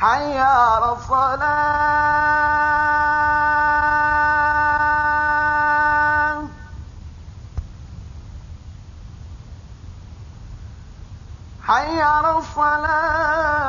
حي على الصلاة. الصلاة.